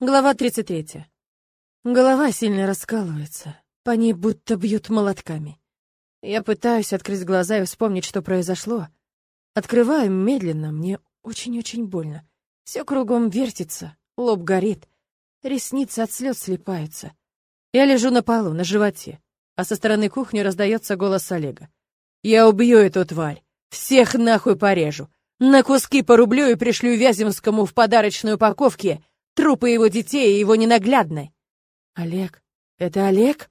Глава 33. Голова сильно раскалывается, по ней будто бьют молотками. Я пытаюсь открыть глаза и вспомнить, что произошло. Открываю медленно, мне очень-очень больно. Все кругом вертится, лоб горит, ресницы от слез слипаются. Я лежу на полу, на животе, а со стороны кухни раздается голос Олега. «Я убью эту тварь! Всех нахуй порежу! На куски порублю и пришлю Вяземскому в подарочной упаковке трупы его детей и его ненаглядной. Олег? Это Олег?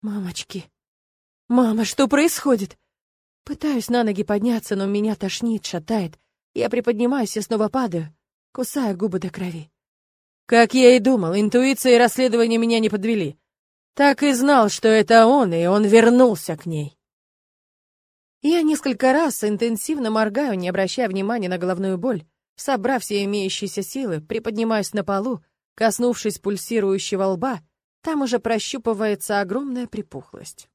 Мамочки. Мама, что происходит? Пытаюсь на ноги подняться, но меня тошнит, шатает. Я приподнимаюсь и снова падаю, кусая губы до крови. Как я и думал, интуиция и расследование меня не подвели. Так и знал, что это он, и он вернулся к ней. Я несколько раз интенсивно моргаю, не обращая внимания на головную боль. Собрав все имеющиеся силы, приподнимаюсь на полу, коснувшись пульсирующего лба, там уже прощупывается огромная припухлость.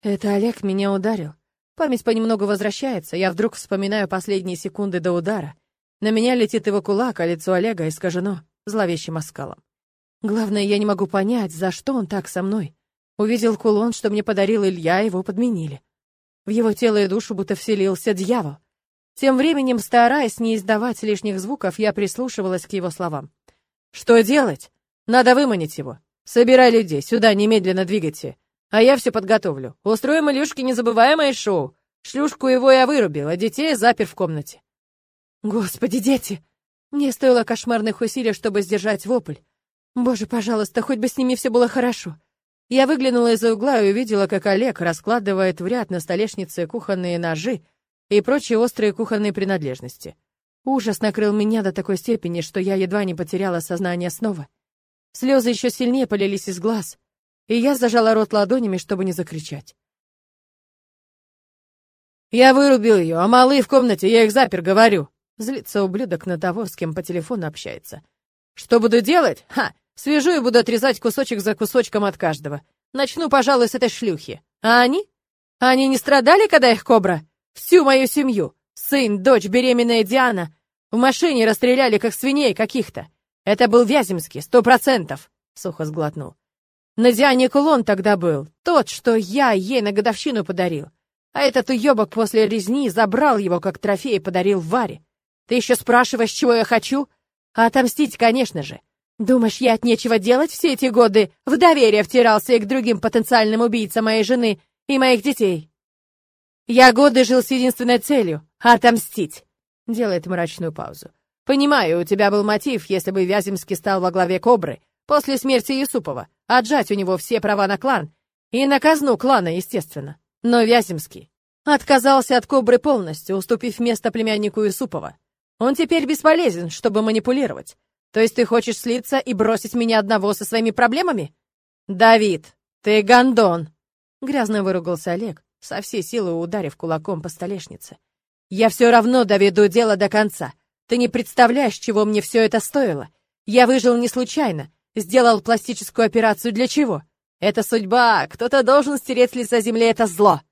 Это Олег меня ударил. Память понемногу возвращается, я вдруг вспоминаю последние секунды до удара. На меня летит его кулак, а лицо Олега искажено зловещим оскалом. Главное, я не могу понять, за что он так со мной. Увидел кулон, что мне подарил Илья, его подменили. В его тело и душу будто вселился дьявол. Тем временем, стараясь не издавать лишних звуков, я прислушивалась к его словам. «Что делать? Надо выманить его. Собирай людей, сюда немедленно двигайте. А я все подготовлю. Устроим Илюшке незабываемое шоу. Шлюшку его я вырубил, а детей запер в комнате». «Господи, дети!» Мне стоило кошмарных усилий, чтобы сдержать вопль. «Боже, пожалуйста, хоть бы с ними все было хорошо». Я выглянула из-за угла и увидела, как Олег раскладывает в ряд на столешнице кухонные ножи, и прочие острые кухонные принадлежности. Ужас накрыл меня до такой степени, что я едва не потеряла сознание снова. Слезы еще сильнее полились из глаз, и я зажала рот ладонями, чтобы не закричать. «Я вырубил ее, а малые в комнате, я их запер, говорю!» Злится ублюдок на того, с кем по телефону общается. «Что буду делать? Ха! Свяжу и буду отрезать кусочек за кусочком от каждого. Начну, пожалуй, с этой шлюхи. А они? Они не страдали, когда их кобра? Всю мою семью. Сын, дочь, беременная Диана. В машине расстреляли, как свиней каких-то. Это был Вяземский, сто процентов, — сухо сглотнул. На Диане кулон тогда был, тот, что я ей на годовщину подарил. А этот уебок после резни забрал его как трофей и подарил Варе. Ты еще спрашиваешь, чего я хочу? А отомстить, конечно же. Думаешь, я от нечего делать все эти годы в доверие втирался и к другим потенциальным убийцам моей жены и моих детей? Я годы жил с единственной целью — отомстить. Делает мрачную паузу. Понимаю, у тебя был мотив, если бы Вяземский стал во главе Кобры, после смерти Юсупова, отжать у него все права на клан. И на казну клана, естественно. Но Вяземский отказался от Кобры полностью, уступив место племяннику Юсупова. Он теперь бесполезен, чтобы манипулировать. То есть ты хочешь слиться и бросить меня одного со своими проблемами? Давид, ты гондон! Грязно выругался Олег, со всей силы ударив кулаком по столешнице. «Я все равно доведу дело до конца. Ты не представляешь, чего мне все это стоило. Я выжил не случайно. Сделал пластическую операцию для чего? Это судьба. Кто-то должен стереть с лица земли это зло».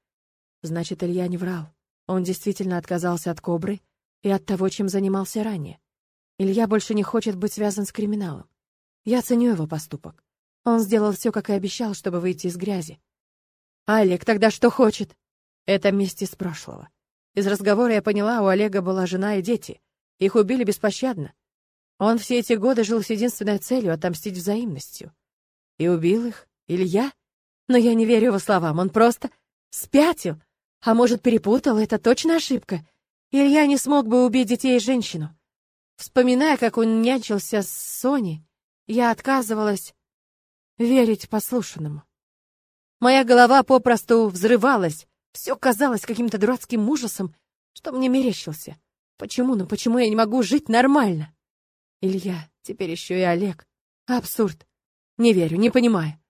Значит, Илья не врал. Он действительно отказался от кобры и от того, чем занимался ранее. Илья больше не хочет быть связан с криминалом. Я ценю его поступок. Он сделал все, как и обещал, чтобы выйти из грязи. Олег тогда что хочет? Это месть из прошлого. Из разговора я поняла, у Олега была жена и дети. Их убили беспощадно. Он все эти годы жил с единственной целью — отомстить взаимностью. И убил их? Илья? Но я не верю его словам, он просто спятил. А может, перепутал, это точно ошибка. Илья не смог бы убить детей и женщину. Вспоминая, как он нянчился с Соней, я отказывалась верить послушанному. Моя голова попросту взрывалась. Все казалось каким-то дурацким ужасом, что мне мерещился. Почему, ну почему я не могу жить нормально? Илья, теперь еще и Олег. Абсурд. Не верю, не понимаю.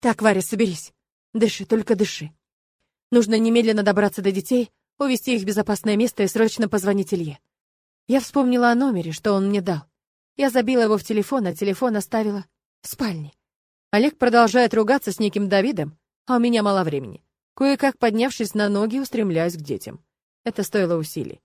Так, Варя, соберись. Дыши, только дыши. Нужно немедленно добраться до детей, увести их в безопасное место и срочно позвонить Илье. Я вспомнила о номере, что он мне дал. Я забила его в телефон, а телефон оставила в спальне. Олег продолжает ругаться с неким Давидом, а у меня мало времени. Кое-как поднявшись на ноги, устремляюсь к детям. Это стоило усилий.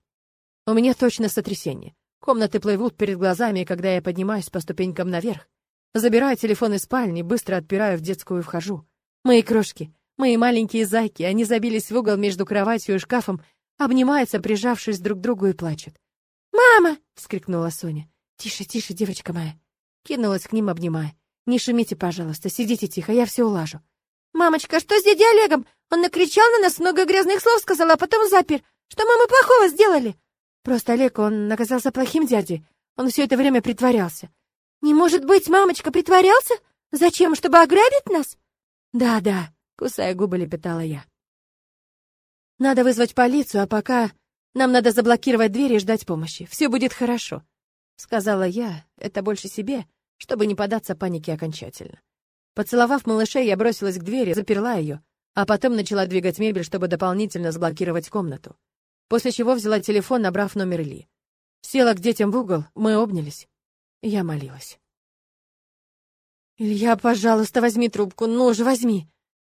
У меня точно сотрясение. Комнаты плывут перед глазами, когда я поднимаюсь по ступенькам наверх. Забираю телефон из спальни, быстро отпираю в детскую и вхожу. Мои крошки, мои маленькие зайки, они забились в угол между кроватью и шкафом, обнимаются, прижавшись друг к другу и плачут. «Мама!» — вскрикнула Соня. «Тише, тише, девочка моя!» Кинулась к ним, обнимая. «Не шумите, пожалуйста, сидите тихо, я все улажу». «Мамочка, что с дядей Олегом? Он накричал на нас, много грязных слов сказал, а потом запер. Что мы плохого сделали?» «Просто Олег, он оказался плохим дядей. Он все это время притворялся». «Не может быть, мамочка, притворялся? Зачем, чтобы ограбить нас?» «Да, да», — кусая губы, лепетала я. «Надо вызвать полицию, а пока нам надо заблокировать дверь и ждать помощи. Все будет хорошо», — сказала я, это больше себе, чтобы не податься панике окончательно. Поцеловав малышей, я бросилась к двери, заперла ее, а потом начала двигать мебель, чтобы дополнительно заблокировать комнату. После чего взяла телефон, набрав номер Ильи. Села к детям в угол, мы обнялись. Я молилась. «Илья, пожалуйста, возьми трубку, ну же, возьми!»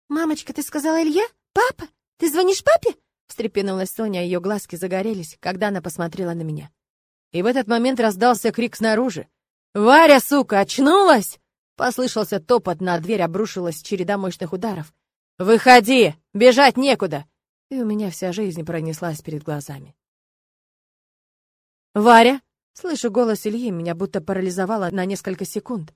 «Мамочка, ты сказала Илья? Папа? Ты звонишь папе?» Встрепенулась Соня, ее глазки загорелись, когда она посмотрела на меня. И в этот момент раздался крик снаружи. «Варя, сука, очнулась!» Послышался топот, на дверь обрушилась череда мощных ударов. «Выходи! Бежать некуда!» И у меня вся жизнь пронеслась перед глазами. «Варя!» Слышу голос Ильи, меня будто парализовало на несколько секунд.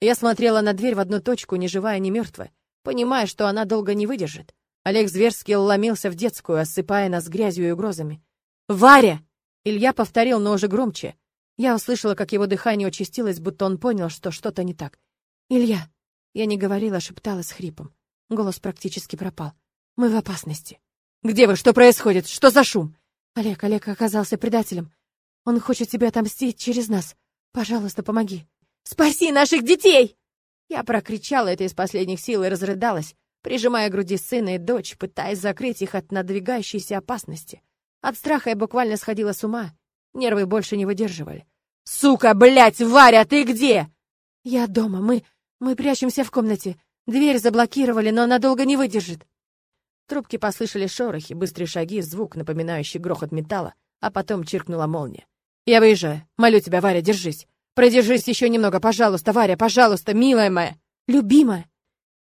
Я смотрела на дверь в одну точку, ни живая, ни мертвая, понимая, что она долго не выдержит. Олег зверски ломился в детскую, осыпая нас грязью и угрозами. «Варя!» Илья повторил, но уже громче. Я услышала, как его дыхание участилось, будто он понял, что что-то не так. «Илья!» Я не говорила, шептала с хрипом. Голос практически пропал. «Мы в опасности». «Где вы? Что происходит? Что за шум?» «Олег, Олег оказался предателем. Он хочет тебя отомстить через нас. Пожалуйста, помоги». «Спаси наших детей!» Я прокричала это из последних сил и разрыдалась, прижимая к груди сына и дочь, пытаясь закрыть их от надвигающейся опасности. От страха я буквально сходила с ума. Нервы больше не выдерживали. «Сука, блядь, Варя, ты где?» «Я дома. Мы... мы прячемся в комнате. Дверь заблокировали, но она долго не выдержит». В трубке послышали шорохи, быстрые шаги, звук, напоминающий грохот металла, а потом чиркнула молния. «Я выезжаю. Молю тебя, Варя, держись. Продержись еще немного, пожалуйста, Варя, пожалуйста, милая моя, любимая».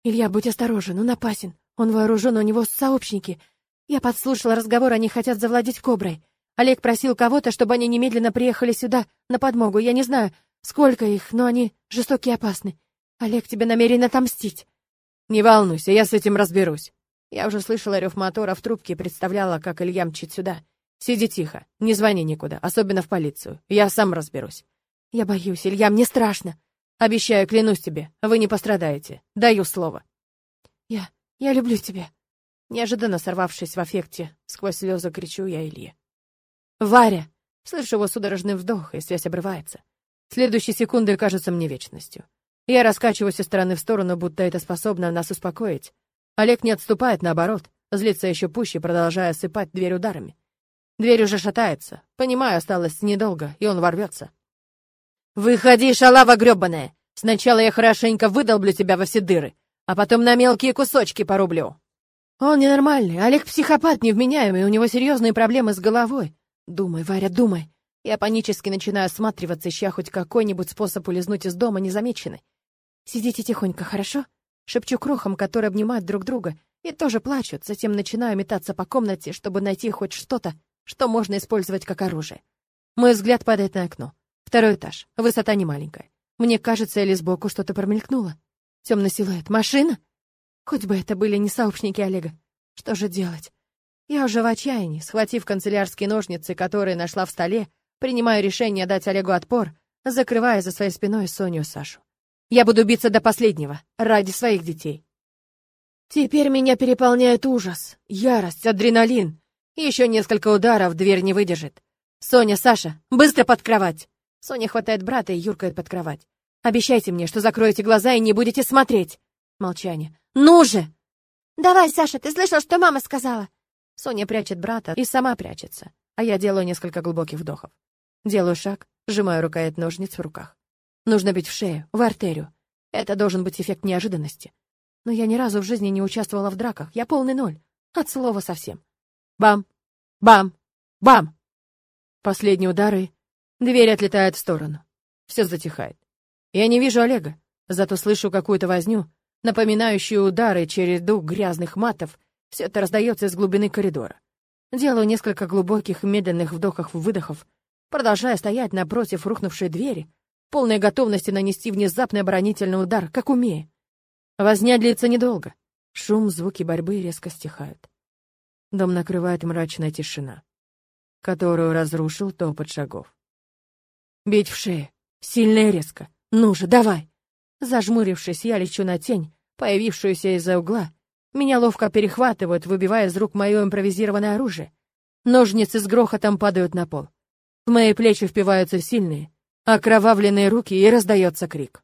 «Илья, будь осторожен, он опасен. Он вооружен, у него сообщники. Я подслушала разговор, они хотят завладеть коброй. Олег просил кого-то, чтобы они немедленно приехали сюда, на подмогу. Я не знаю, сколько их, но они жестоки и опасны. Олег тебе намерен отомстить. Не волнуйся, я с этим разберусь. Я уже слышала рев мотора в трубке и представляла, как Илья мчит сюда. Сиди тихо, не звони никуда, особенно в полицию. Я сам разберусь. Я боюсь, Илья, мне страшно. Обещаю, клянусь тебе, вы не пострадаете. Даю слово. Я... я люблю тебя. Неожиданно сорвавшись в аффекте, сквозь слезы кричу я Илье. «Варя!» Слышу его судорожный вдох, и связь обрывается. Следующие секунды кажутся мне вечностью. Я раскачиваюсь из стороны в сторону, будто это способно нас успокоить. Олег не отступает, наоборот, злится еще пуще, продолжая осыпать дверь ударами. Дверь уже шатается. Понимаю, осталось недолго, и он ворвется. «Выходи, шалава грёбаная! Сначала я хорошенько выдолблю тебя во все дыры, а потом на мелкие кусочки порублю!» Он ненормальный, Олег психопат невменяемый, у него серьезные проблемы с головой. Думай, Варя, думай. Я панически начинаю осматриваться, ища хоть какой-нибудь способ улизнуть из дома незамеченной. Сидите тихонько, хорошо? Шепчу крохам, которые обнимают друг друга, и тоже плачут, затем начинаю метаться по комнате, чтобы найти хоть что-то, что можно использовать как оружие. Мой взгляд падает на окно. Второй этаж, высота не маленькая. Мне кажется, или сбоку что-то промелькнуло. Темный силуэт. Машина? Хоть бы это были не сообщники Олега. Что же делать? Я уже в отчаянии, схватив канцелярские ножницы, которые нашла в столе, принимаю решение дать Олегу отпор, закрывая за своей спиной Соню и Сашу. Я буду биться до последнего, ради своих детей. Теперь меня переполняет ужас, ярость, адреналин. Еще несколько ударов дверь не выдержит. Соня, Саша, быстро под кровать. Соня хватает брата и юркает под кровать. Обещайте мне, что закроете глаза и не будете смотреть. Молчание. Ну же! Давай, Саша, ты слышал, что мама сказала? Соня прячет брата и сама прячется, а я делаю несколько глубоких вдохов. Делаю шаг, сжимаю рукоять ножниц в руках. Нужно бить в шею, в артерию. Это должен быть эффект неожиданности. Но я ни разу в жизни не участвовала в драках. Я полный ноль. От слова совсем. Бам! Бам! Бам! Последние удары. Дверь отлетает в сторону. Все затихает. Я не вижу Олега, зато слышу какую-то возню, напоминающую удары через дух грязных матов. Все это раздается из глубины коридора. Делаю несколько глубоких, медленных вдохов-выдохов, продолжая стоять напротив рухнувшей двери, полной готовности нанести внезапный оборонительный удар, как умея. Возня длится недолго. Шум, звуки борьбы резко стихают. Дом накрывает мрачная тишина, которую разрушил топот шагов. Бить в шею. Сильно и резко. Ну же, давай. Зажмурившись, я лечу на тень, появившуюся из-за угла. Меня ловко перехватывают, выбивая из рук мое импровизированное оружие. Ножницы с грохотом падают на пол. В мои плечи впиваются сильные, окровавленные руки, и раздается крик.